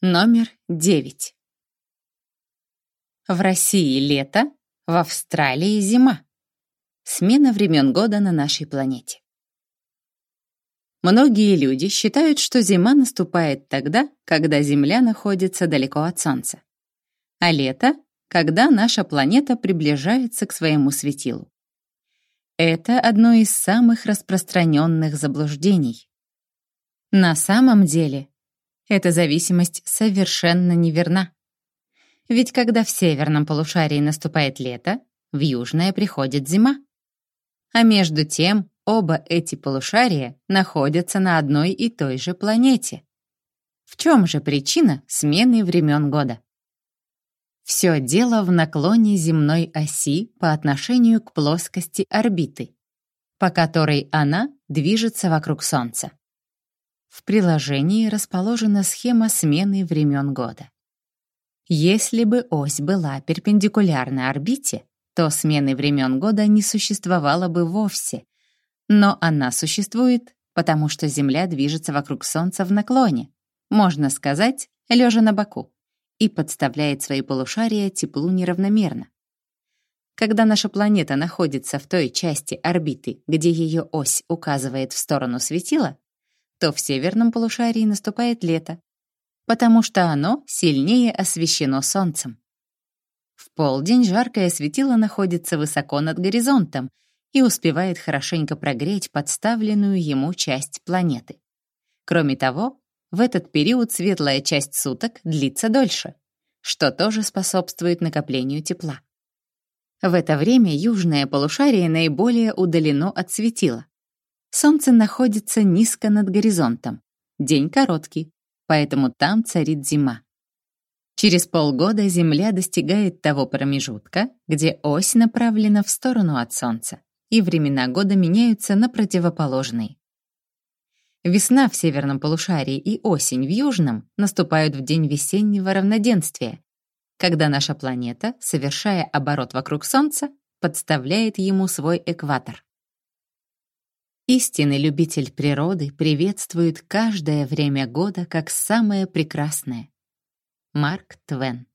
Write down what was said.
Номер 9. В России лето, в Австралии зима. Смена времен года на нашей планете. Многие люди считают, что зима наступает тогда, когда Земля находится далеко от Солнца, а лето — когда наша планета приближается к своему светилу. Это одно из самых распространенных заблуждений. На самом деле эта зависимость совершенно неверна. Ведь когда в северном полушарии наступает лето, в южное приходит зима. А между тем оба эти полушария находятся на одной и той же планете. В чем же причина смены времен года? Все дело в наклоне земной оси по отношению к плоскости орбиты, по которой она движется вокруг Солнца. В приложении расположена схема смены времен года. Если бы ось была перпендикулярна орбите, то смены времен года не существовало бы вовсе. Но она существует, потому что Земля движется вокруг Солнца в наклоне, можно сказать, лежа на боку, и подставляет свои полушария теплу неравномерно. Когда наша планета находится в той части орбиты, где ее ось указывает в сторону светила, то в северном полушарии наступает лето, потому что оно сильнее освещено солнцем. В полдень жаркое светило находится высоко над горизонтом и успевает хорошенько прогреть подставленную ему часть планеты. Кроме того, в этот период светлая часть суток длится дольше, что тоже способствует накоплению тепла. В это время южное полушарие наиболее удалено от светила, Солнце находится низко над горизонтом. День короткий, поэтому там царит зима. Через полгода Земля достигает того промежутка, где ось направлена в сторону от Солнца, и времена года меняются на противоположные. Весна в северном полушарии и осень в южном наступают в день весеннего равноденствия, когда наша планета, совершая оборот вокруг Солнца, подставляет ему свой экватор. Истинный любитель природы приветствует каждое время года как самое прекрасное. Марк Твен